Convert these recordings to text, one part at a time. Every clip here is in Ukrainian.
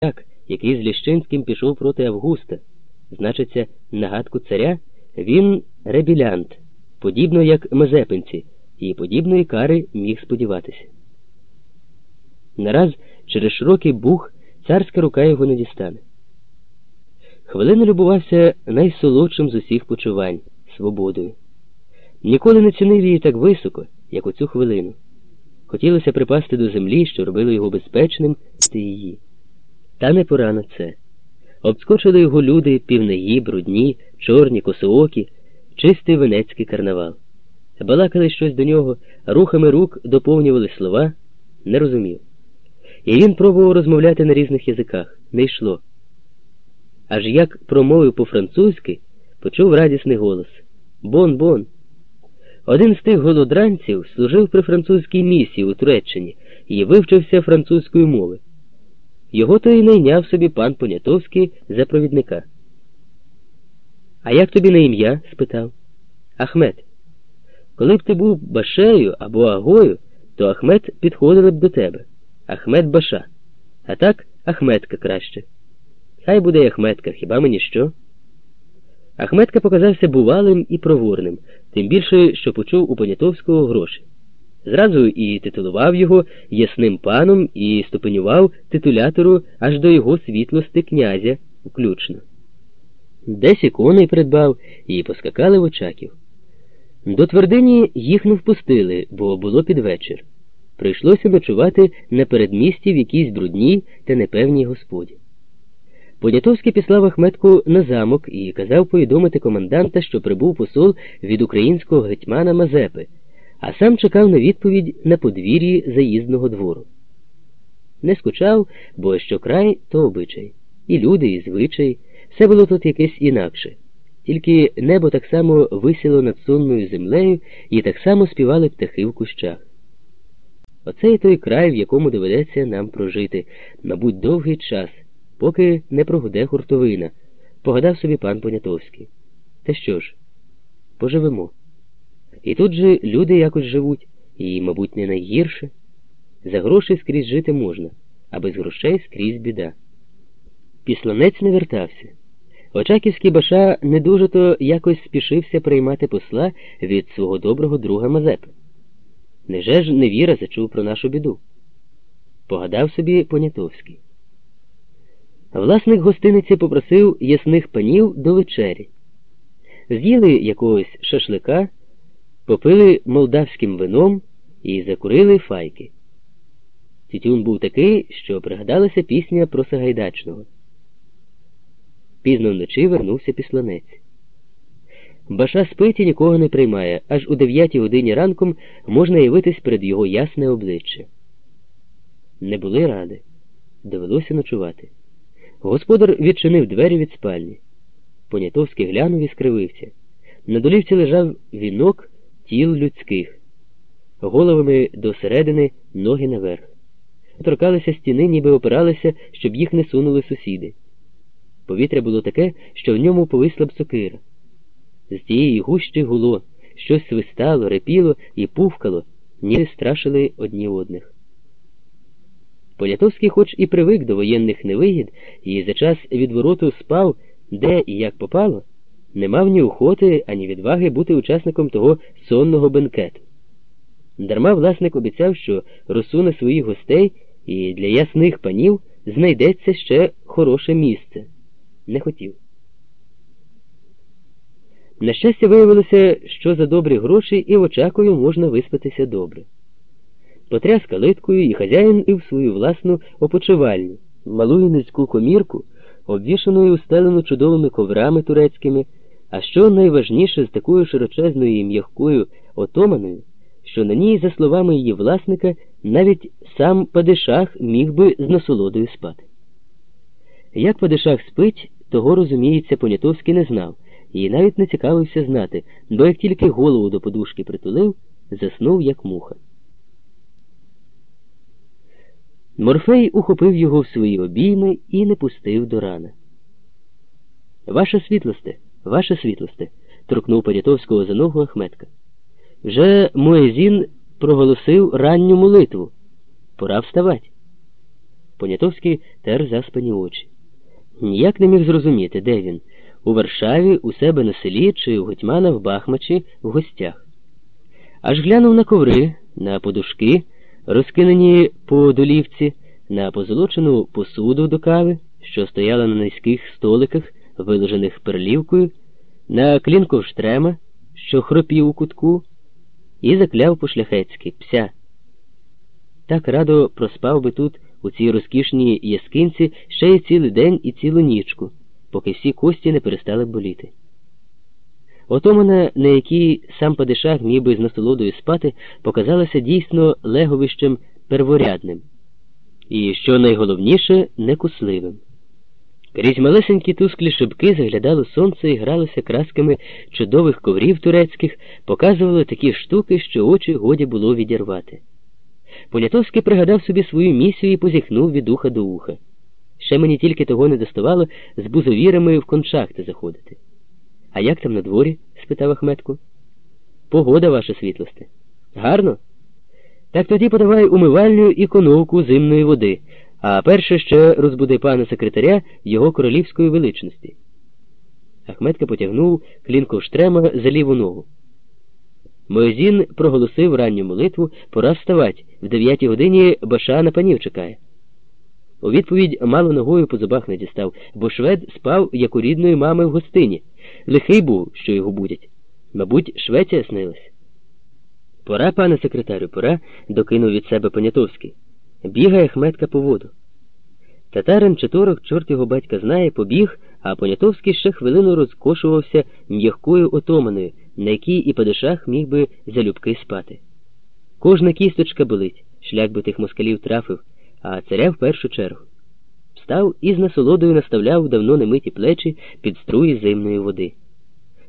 Так, який з Ліщинським пішов проти Августа, значиться, нагадку царя, він ребілянт, подібно як мазепинці, і подібної кари міг сподіватися. Нараз через широкий бух царська рука його не дістане. Хвилину любувався найсолодшим з усіх почувань свободою. Ніколи не цінив її так високо, як у цю хвилину. Хотілося припасти до землі, що робило його безпечним, ти її. Та не пора на це. Обскочили його люди півнеї, брудні, чорні, косоокі, чистий венецький карнавал. Балакали щось до нього, рухами рук доповнювали слова, не розумів. І він пробував розмовляти на різних язиках, не йшло. Аж як промовив по-французьки, почув радісний голос Бон-бон. Один з тих голодранців служив при французькій місії у Туреччині і вивчився французької мови. Його то й найняв собі пан Понятовський за провідника. А як тобі на ім'я? спитав. Ахмед. Коли б ти був башею або агою, то Ахмед підходили б до тебе. Ахмед баша. А так Ахметка краще. Хай буде Ахметка, хіба мені що? Ахметка показався бувалим і проворним, тим більше, що почув у Понятовського гроші. Зразу і титулував його ясним паном і ступенював титулятору аж до його світлости князя включно. Десь коней придбав і поскакали в очаків. До твердині їх не впустили, бо було під вечір. Прийшлося ночувати на передмісті в якійсь брудній та непевній господі. Понятовський післав Ахметку на замок і казав повідомити коменданта, що прибув посол від українського гетьмана Мазепи а сам чекав на відповідь на подвір'ї заїздного двору. Не скучав, бо що край то обичай, і люди, і звичай, все було тут якесь інакше, тільки небо так само висіло над сонною землею і так само співали птахи в кущах. Оце і той край, в якому доведеться нам прожити, мабуть, довгий час, поки не прогуде гуртовина, погадав собі пан Понятовський. Та що ж, поживемо. І тут же люди якось живуть, і, мабуть, не найгірше. За гроші скрізь жити можна, а без грошей скрізь біда. Післанець не вертався. Очаківський баша не дуже то якось спішився приймати посла від свого доброго друга Мазепи. Неже ж невіра зачув про нашу біду? Погадав собі Понятовський. Власник гостиниці попросив ясних панів до вечері. З'їли якогось шашлика попили молдавським вином і закурили файки. Тютюн був такий, що пригадалася пісня про Сагайдачного. Пізно вночі вернувся післанець. Баша спить і нікого не приймає, аж у дев'ятій годині ранком можна явитись перед його ясне обличчя. Не були ради, довелося ночувати. Господар відчинив двері від спальні. Понятовський глянув і скривився. На долівці лежав вінок тіл людських, головами до середини, ноги наверх. Торкалися стіни, ніби опиралися, щоб їх не сунули сусіди. Повітря було таке, що в ньому повисла б сокира. З тієї гущі гуло, щось свистало, репіло і пувкало, ніби страшили одні одних. Понятовський хоч і привик до воєнних невигід, і за час відвороту спав, де і як попало не мав ні охоти, ані відваги бути учасником того сонного бенкету. Дарма власник обіцяв, що розсуне своїх гостей і для ясних панів знайдеться ще хороше місце. Не хотів. На щастя, виявилося, що за добрі гроші і в очакою можна виспатися добре. Потряс калиткою і хазяїн і в свою власну опочивальню, малу і низьку комірку, обвішану і устелену чудовими коврами турецькими. А що найважніше з такою широчезною і м'якою отоманою, що на ній, за словами її власника, навіть сам Падишах міг би з насолодою спати. Як Падишах спить, того, розуміється, Понятовський не знав і навіть не цікавився знати, бо як тільки голову до подушки притулив, заснув, як муха. Морфей ухопив його в свої обійми і не пустив до рана. Ваша світлосте. Ваша світлосте, торкнув Порятовського за ногу Ахметка. Вже Моезін проголосив ранню молитву. Пора вставати. Понятовський тер заспані очі. Ніяк не міг зрозуміти, де він у Варшаві, у себе на селі чи у Гетьмана в Бахмачі в гостях. Аж глянув на коври, на подушки, розкинені по долівці, на позолочену посуду до кави, що стояла на низьких столиках, виложених перлівкою, на клінку штрема, що хропів у кутку, і закляв по шляхецьки пся. Так радо проспав би тут, у цій розкішній яскинці, ще й цілий день і цілу нічку, поки всі кості не перестали боліти. Отомана, на якій сам падишах міг би з насолодою спати, показалася дійсно леговищем перворядним, і, що найголовніше, некусливим. Крізь малесенькі тусклі шибки заглядало сонце і гралося красками чудових коврів турецьких, показувало такі штуки, що очі годі було відірвати. Понятовський пригадав собі свою місію і позіхнув від уха до уха. Ще мені тільки того не доставало з бузовірами в кончахти заходити. А як там на дворі? спитав Ахметку. Погода, ваша світлосте. Гарно? Так тоді подавай умивальню і коновку зимної води, а перше ще розбуди пана секретаря його королівської величності. Ахметка потягнув клінку штрема за ліву ногу. Моїзін проголосив ранню молитву, пора вставать. В дев'ятій годині баша на панів чекає. У відповідь мало ногою по зубах не дістав, бо швед спав, як у рідної мами в гостині. Лихий був, що його будять. Мабуть, Швеція снилась. Пора, пане секретарю, пора, докинув від себе Понятовський. Бігає хметка по воду. Татарин чи торок, чорт його батька знає, побіг, а Понятовський ще хвилину розкошувався м'якою отоманою, на якій і падишах міг би залюбки спати. Кожна кісточка болить, шлях би тих москалів трафив, а царя в першу чергу. Встав і з насолодою наставляв давно немиті плечі під струї зимної води.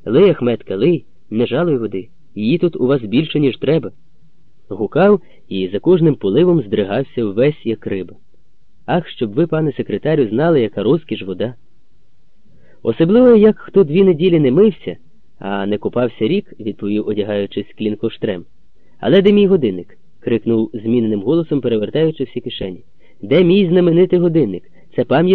Лей, Ахметка, лей, не жалуй води, її тут у вас більше, ніж треба. Гукав і за кожним поливом здригався ввесь, як риба. Ах, щоб ви, пане секретарю, знали, яка розкіш вода. Особливо, як хто дві неділі не мився, а не купався рік, відповів, одягаючись клінкоштрем. Але де мій годинник? крикнув зміненим голосом, перевертаючи всі кишені. Де мій знаменитий годинник? Це пам'ятка.